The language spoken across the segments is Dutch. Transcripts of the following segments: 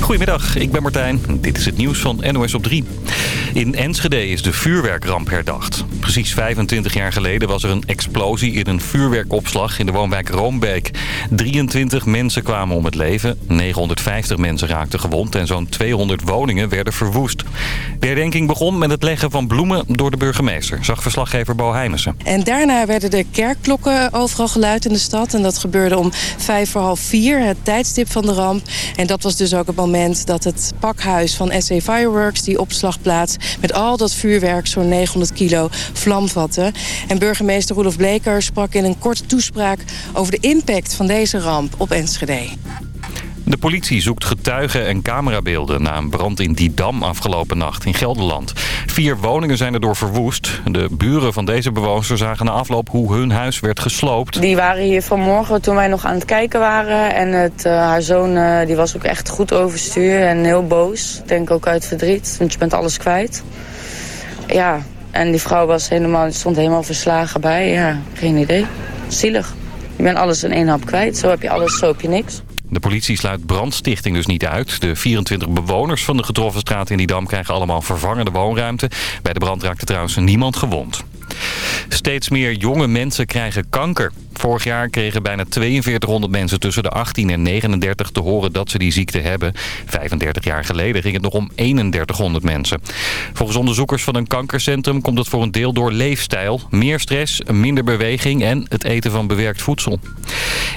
Goedemiddag, ik ben Martijn. Dit is het nieuws van NOS op 3. In Enschede is de vuurwerkramp herdacht. Precies 25 jaar geleden was er een explosie in een vuurwerkopslag in de woonwijk Roombeek. 23 mensen kwamen om het leven, 950 mensen raakten gewond en zo'n 200 woningen werden verwoest. De herdenking begon met het leggen van bloemen door de burgemeester, zag verslaggever Bo Heijnissen. En daarna werden de kerkklokken overal geluid in de stad. En dat gebeurde om vijf voor half vier, het tijdstip van de ramp. En dat was dus ook het moment dat het pakhuis van SC Fireworks, die opslagplaats, met al dat vuurwerk, zo'n 900 kilo, vlam vatte. En burgemeester Roelof Bleker sprak in een korte toespraak over de impact van deze ramp op Enschede. De politie zoekt getuigen en camerabeelden na een brand in Didam afgelopen nacht in Gelderland. Vier woningen zijn erdoor verwoest. De buren van deze bewoners zagen na afloop hoe hun huis werd gesloopt. Die waren hier vanmorgen toen wij nog aan het kijken waren. En het, uh, haar zoon uh, die was ook echt goed overstuur en heel boos. Ik denk ook uit verdriet, want je bent alles kwijt. Ja, en die vrouw was helemaal, stond helemaal verslagen bij. Ja, geen idee. Zielig. Je bent alles in één hap kwijt. Zo heb je alles, zo heb je niks. De politie sluit brandstichting dus niet uit. De 24 bewoners van de getroffen straat in die dam krijgen allemaal vervangende woonruimte. Bij de brand raakte trouwens niemand gewond. Steeds meer jonge mensen krijgen kanker. Vorig jaar kregen bijna 4200 mensen tussen de 18 en 39 te horen dat ze die ziekte hebben. 35 jaar geleden ging het nog om 3100 mensen. Volgens onderzoekers van een kankercentrum komt het voor een deel door leefstijl. Meer stress, minder beweging en het eten van bewerkt voedsel.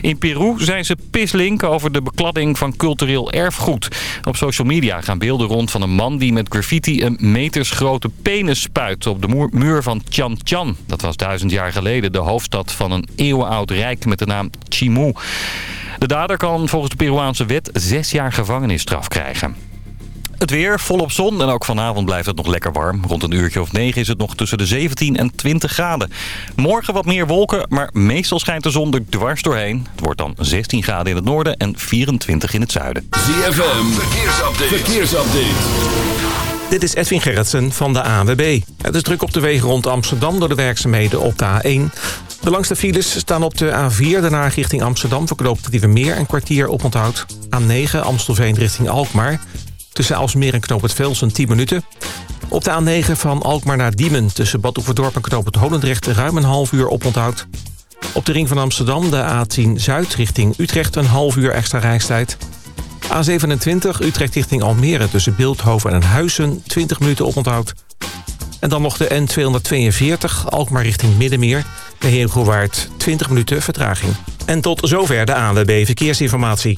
In Peru zijn ze pislink over de bekladding van cultureel erfgoed. Op social media gaan beelden rond van een man die met graffiti een metersgrote penis spuit op de muur van Chan Chan. Dat was duizend jaar geleden de hoofdstad van een eeuwenoud rijk met de naam Chimu. De dader kan volgens de Peruaanse wet zes jaar gevangenisstraf krijgen. Het weer, volop zon en ook vanavond blijft het nog lekker warm. Rond een uurtje of negen is het nog tussen de 17 en 20 graden. Morgen wat meer wolken, maar meestal schijnt de zon er dwars doorheen. Het wordt dan 16 graden in het noorden en 24 in het zuiden. ZFM, verkeersupdate. verkeersupdate. Dit is Edwin Gerritsen van de ANWB. Het is druk op de wegen rond Amsterdam door de werkzaamheden op de A1. De langste files staan op de A4, daarna richting Amsterdam... verknoopt die we meer een kwartier op onthoud. A9 Amstelveen richting Alkmaar. Tussen Alsmeer en Knoop het Velsen 10 minuten. Op de A9 van Alkmaar naar Diemen tussen Bad Oeverdorp en Knoop het Holendrecht... ruim een half uur op onthoud. Op de ring van Amsterdam de A10 Zuid richting Utrecht... een half uur extra reistijd... A27 Utrecht richting Almere tussen Beeldhoven en Huizen 20 minuten oponthoud. En dan nog de N242 Alkmaar richting Middenmeer. Bij Heergowaard 20 minuten vertraging. En tot zover de ANWB Verkeersinformatie.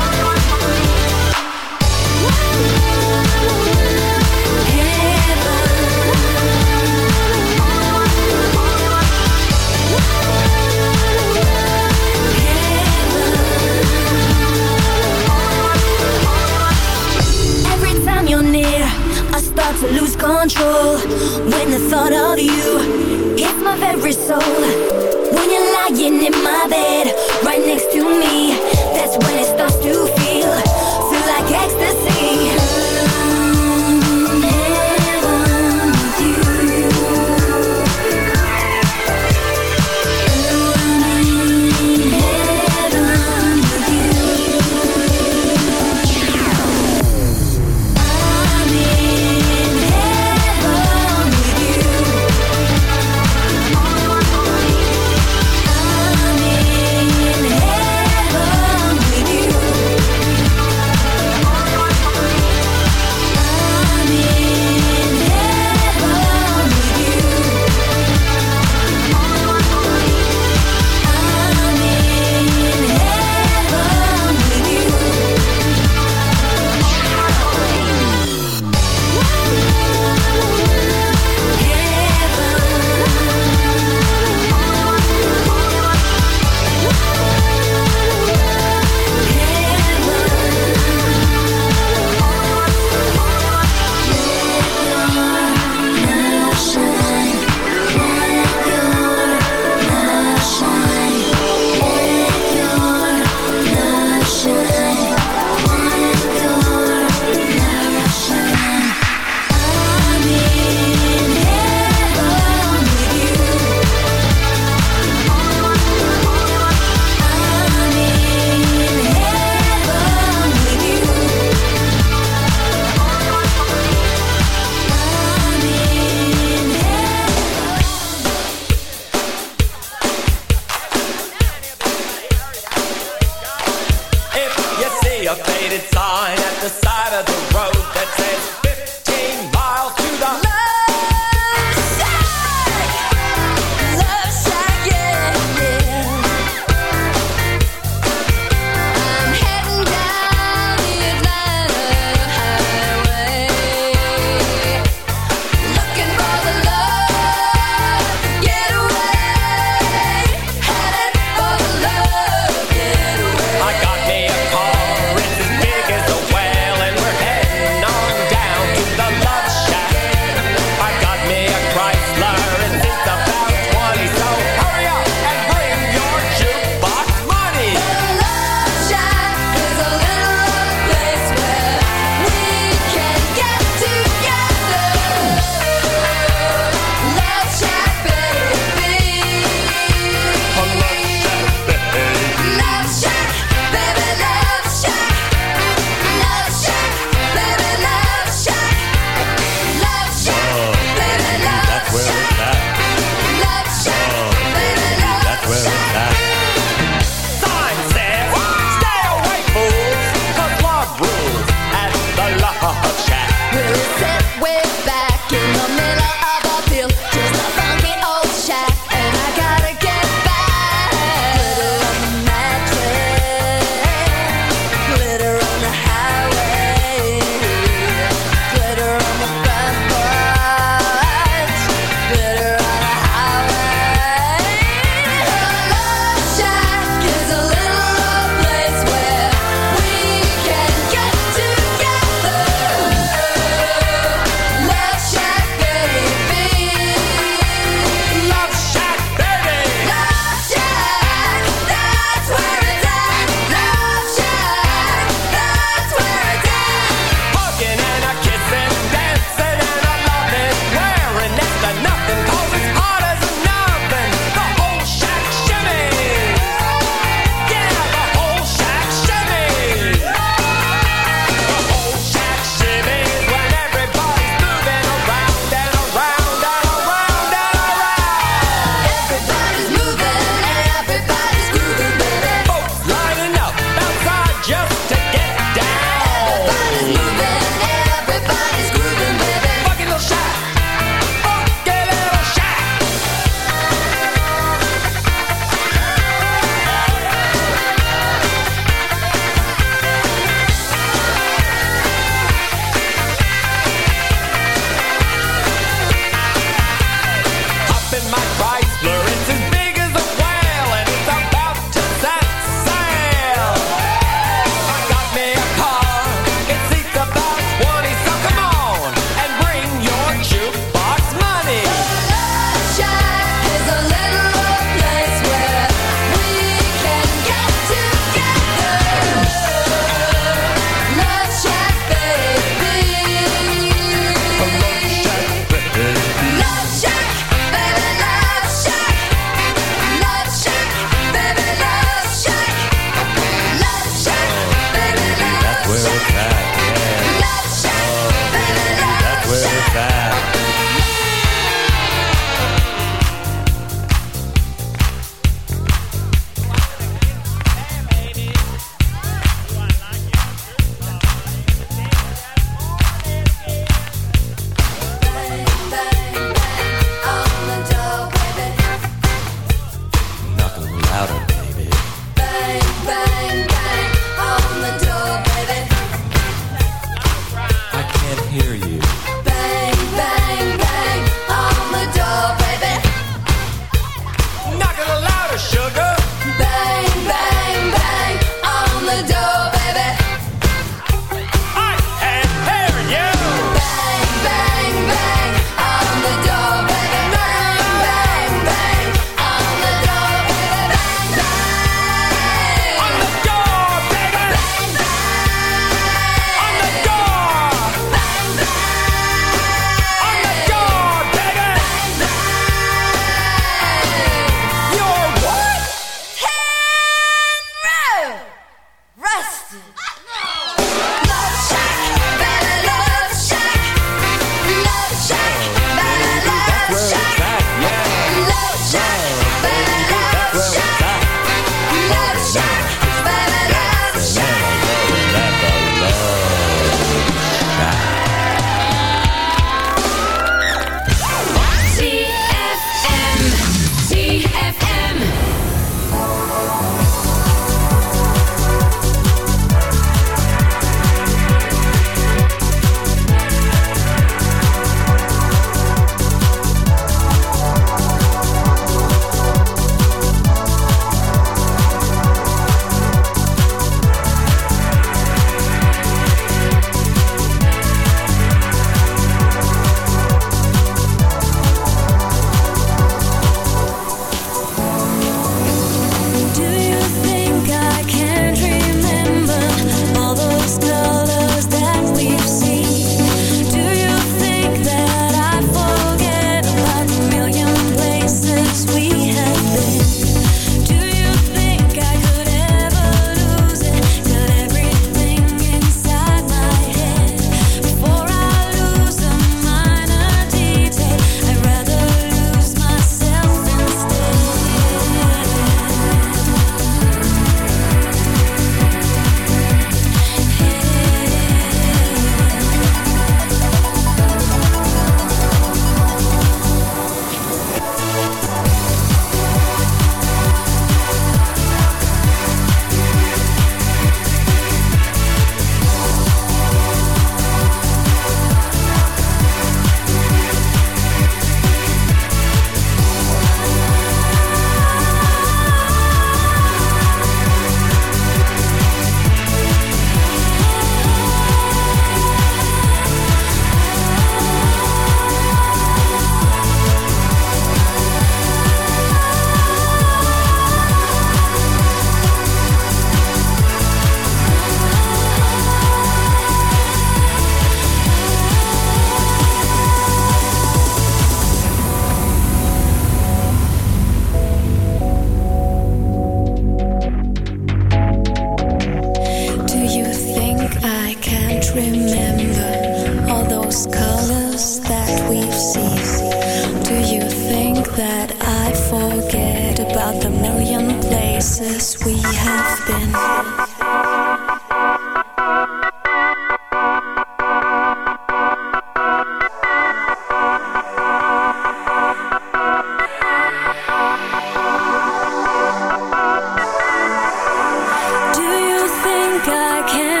I can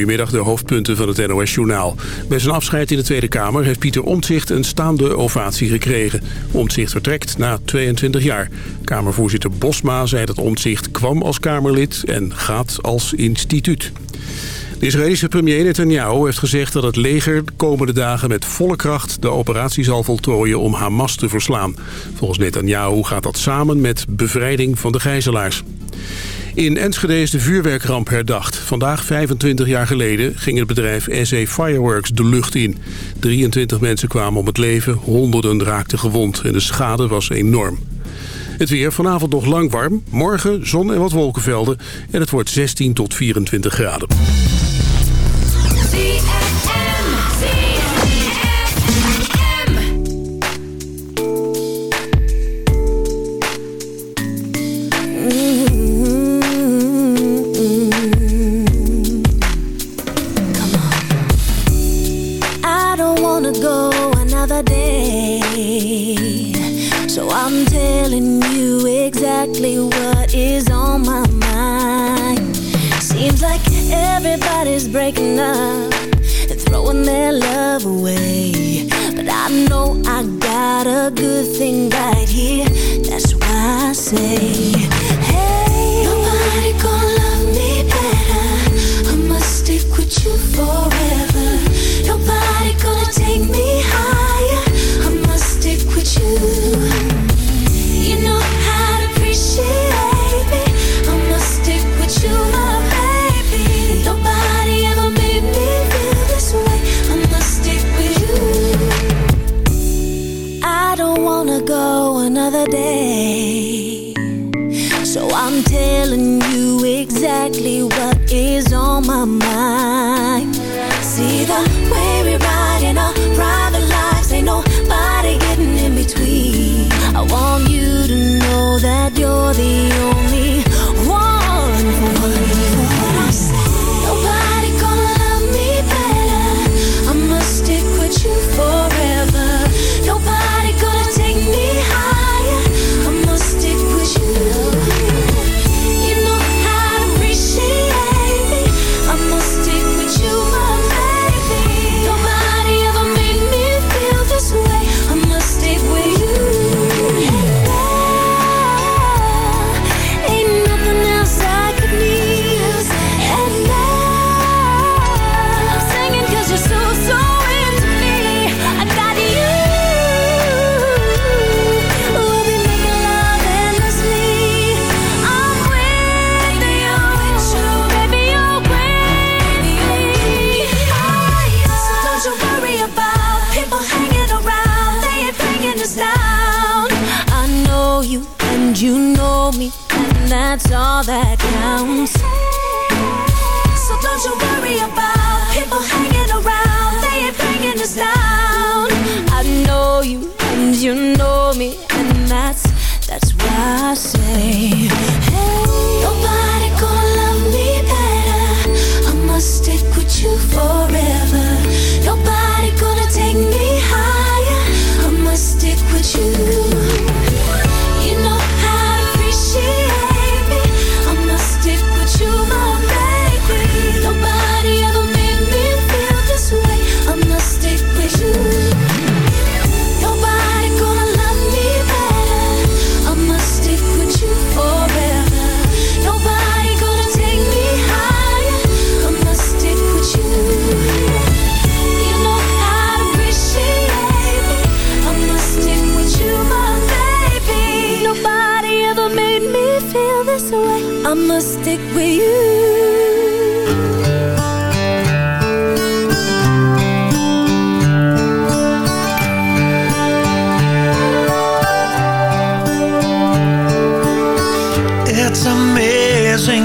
Goedemiddag, de hoofdpunten van het NOS-journaal. Bij zijn afscheid in de Tweede Kamer heeft Pieter Omtzigt een staande ovatie gekregen. Omtzigt vertrekt na 22 jaar. Kamervoorzitter Bosma zei dat Omtzigt kwam als Kamerlid en gaat als instituut. De Israëlische premier Netanyahu heeft gezegd dat het leger de komende dagen met volle kracht de operatie zal voltooien om Hamas te verslaan. Volgens Netanyahu gaat dat samen met bevrijding van de gijzelaars. In Enschede is de vuurwerkramp herdacht. Vandaag, 25 jaar geleden, ging het bedrijf SA Fireworks de lucht in. 23 mensen kwamen om het leven, honderden raakten gewond en de schade was enorm. Het weer vanavond nog lang warm, morgen zon en wat wolkenvelden en het wordt 16 tot 24 graden. say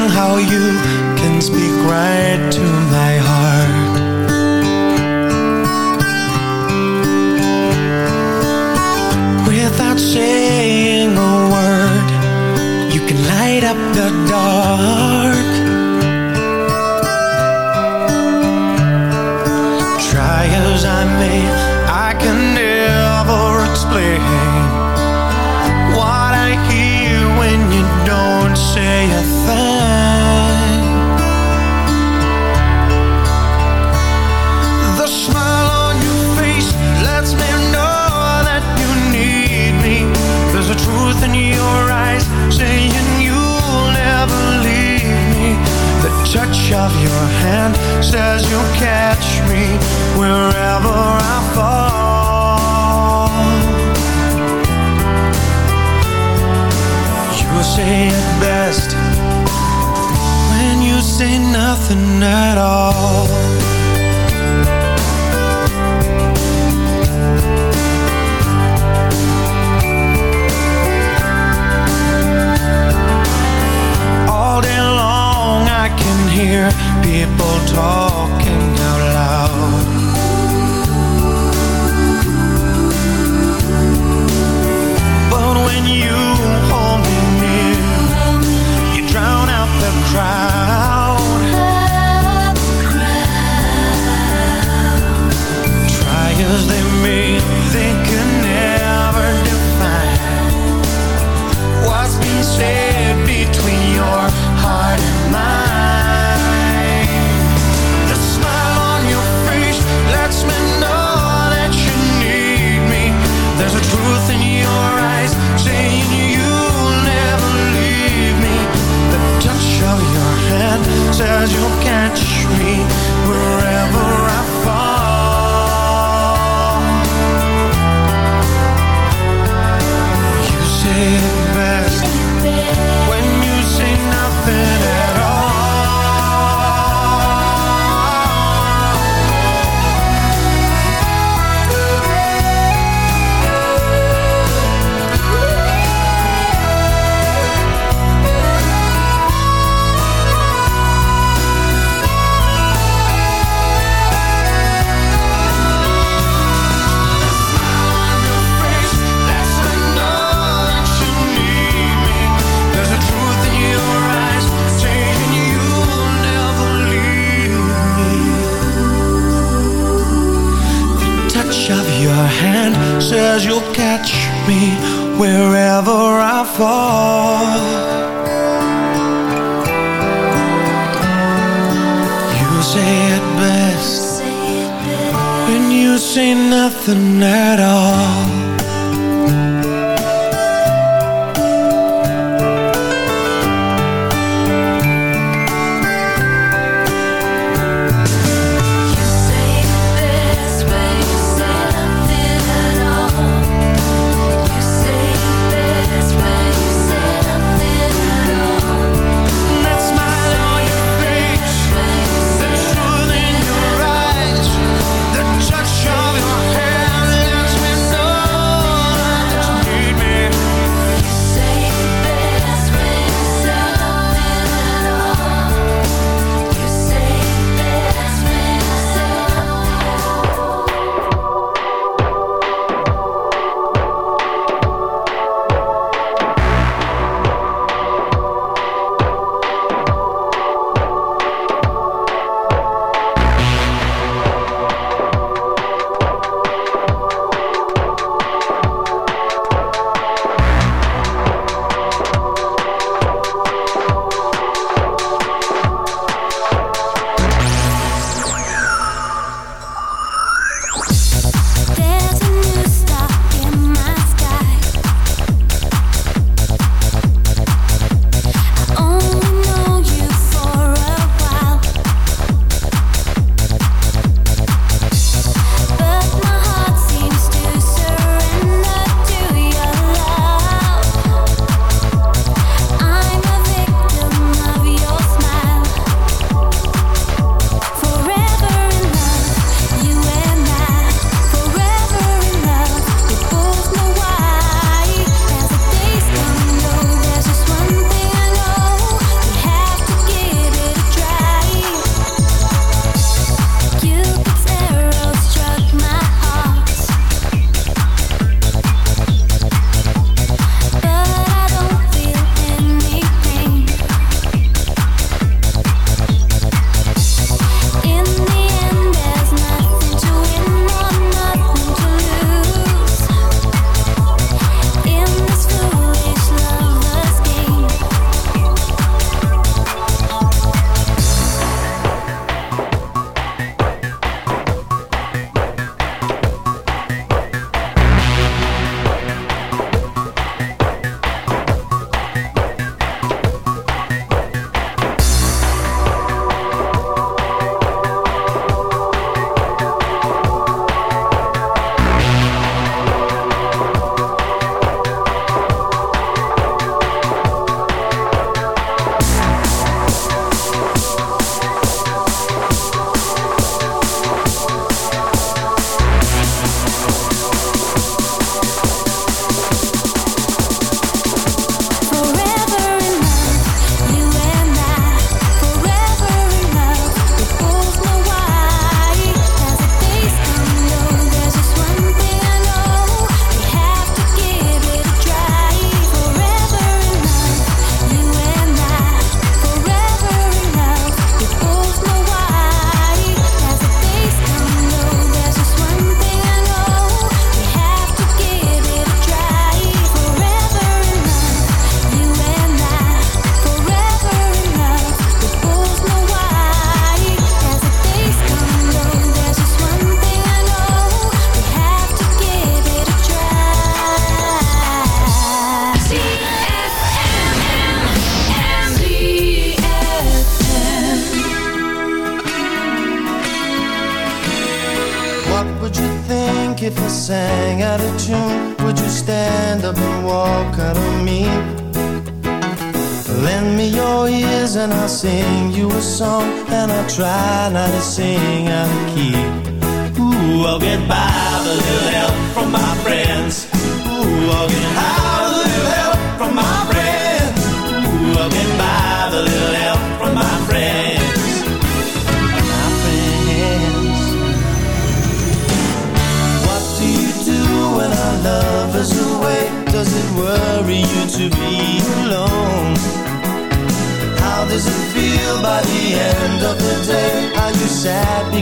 how you can speak right to my heart.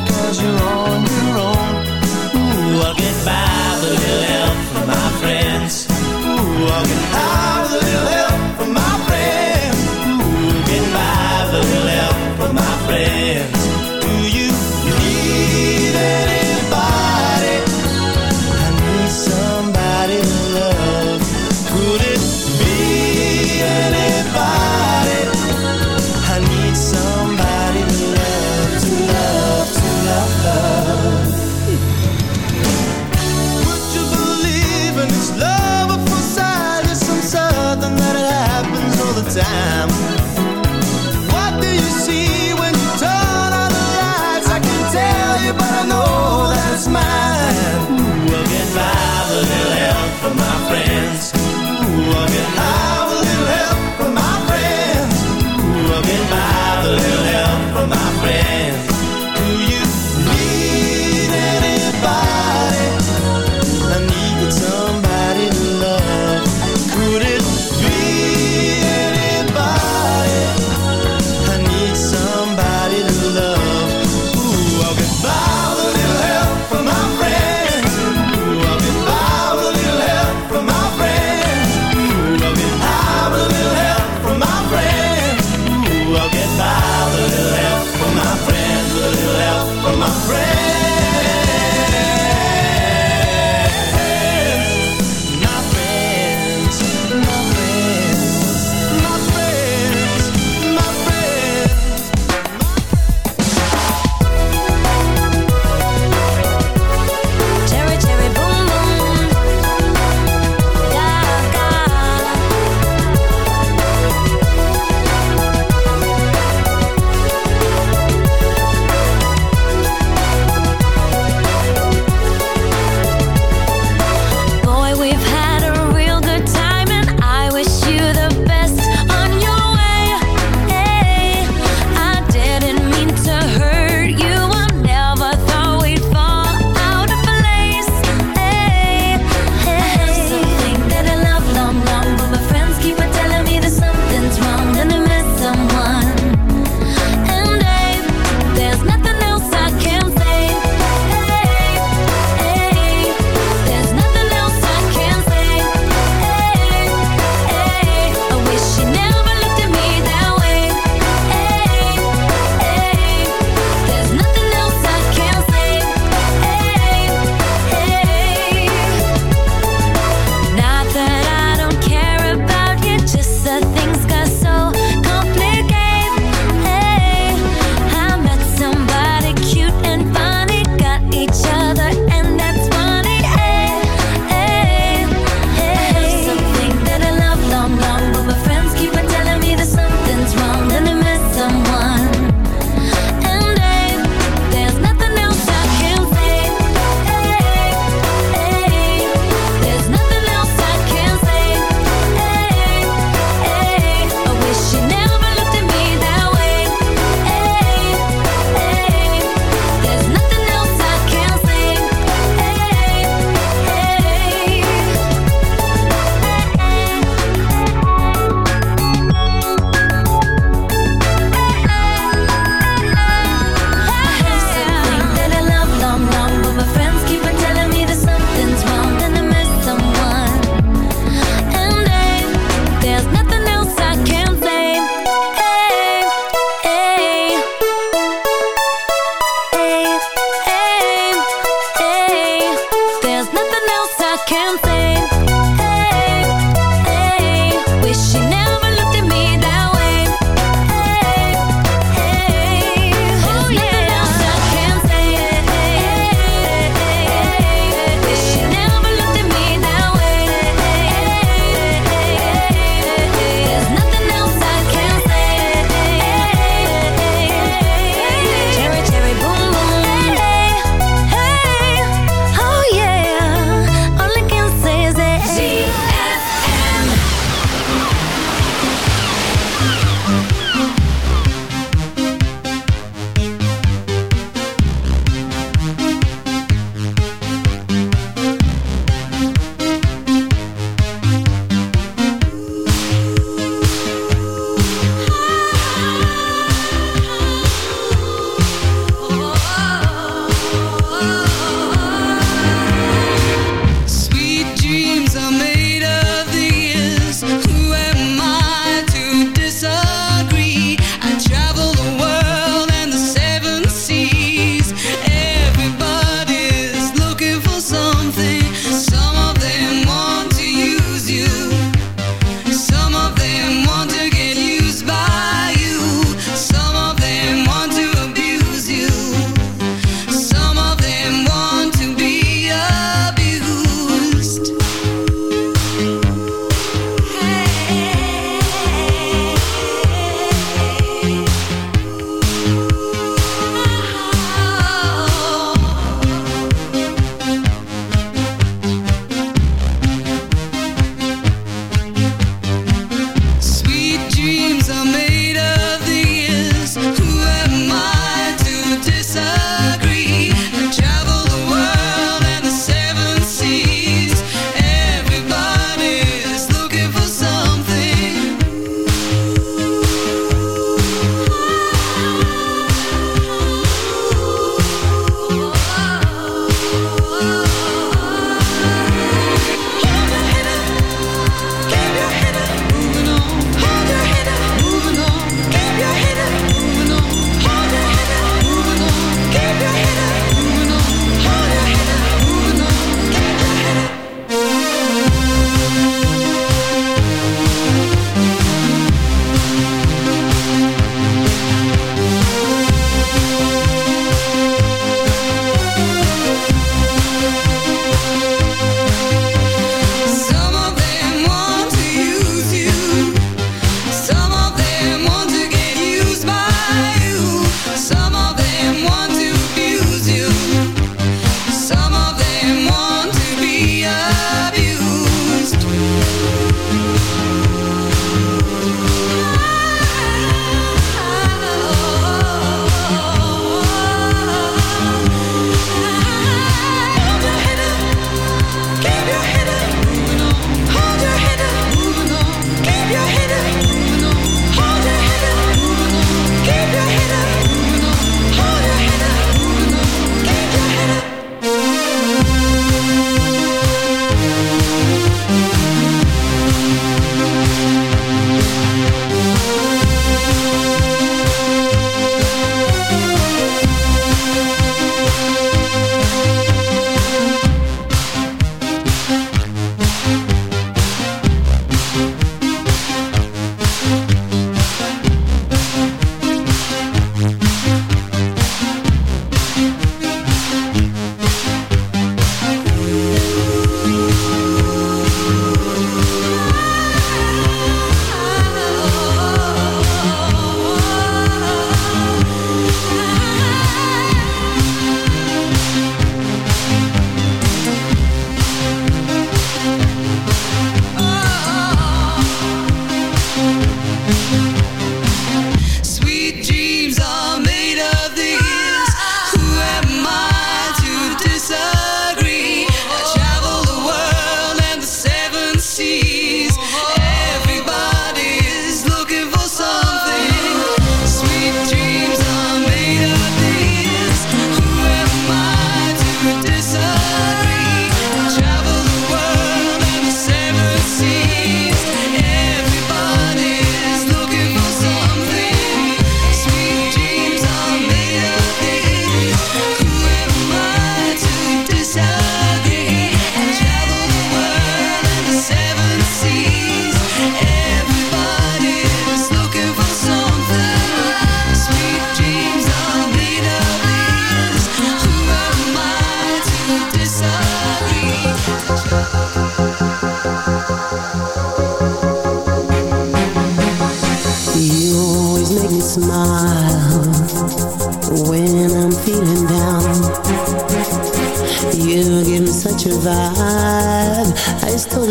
Because you're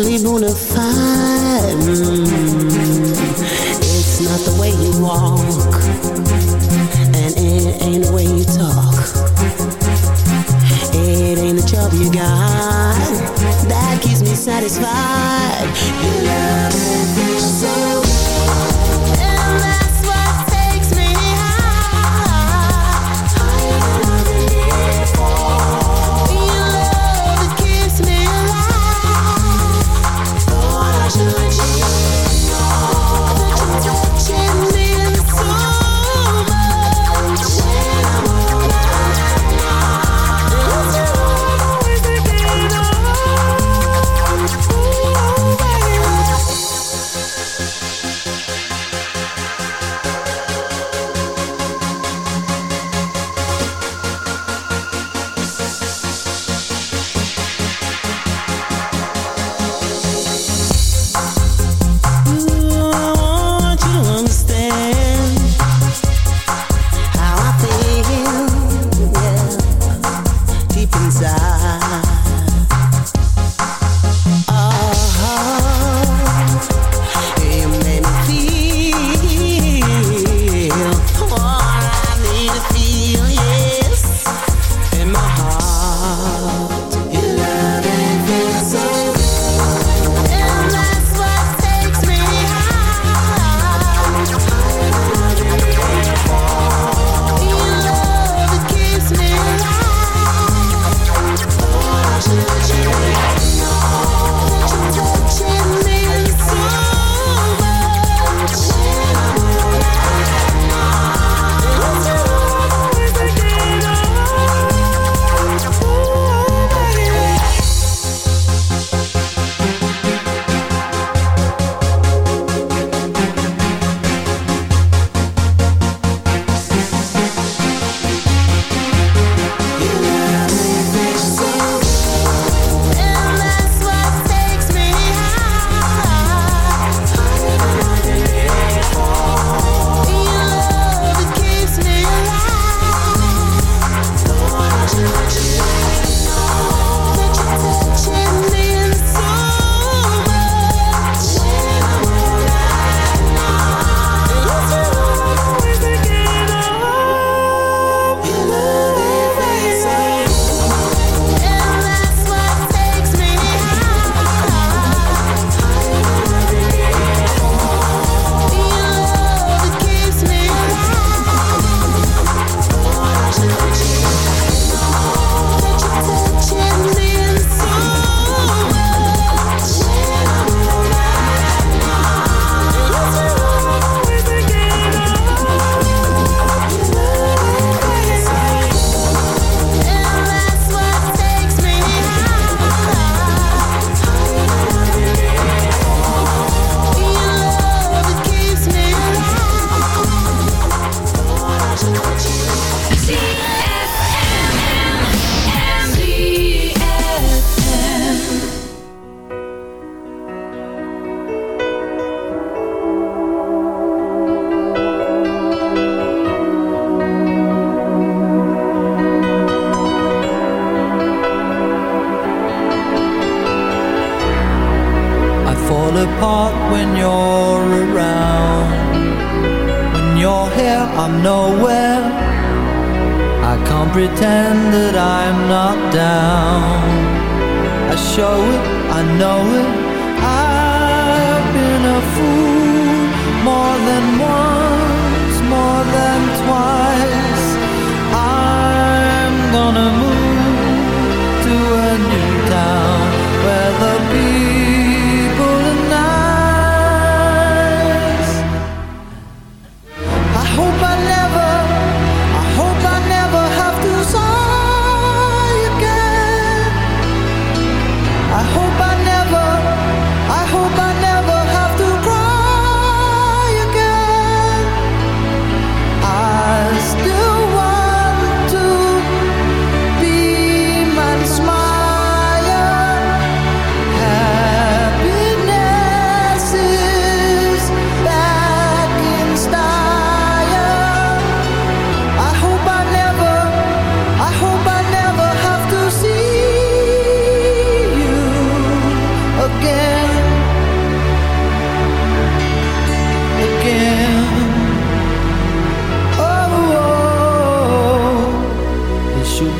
really bona fide. see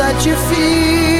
that you feel.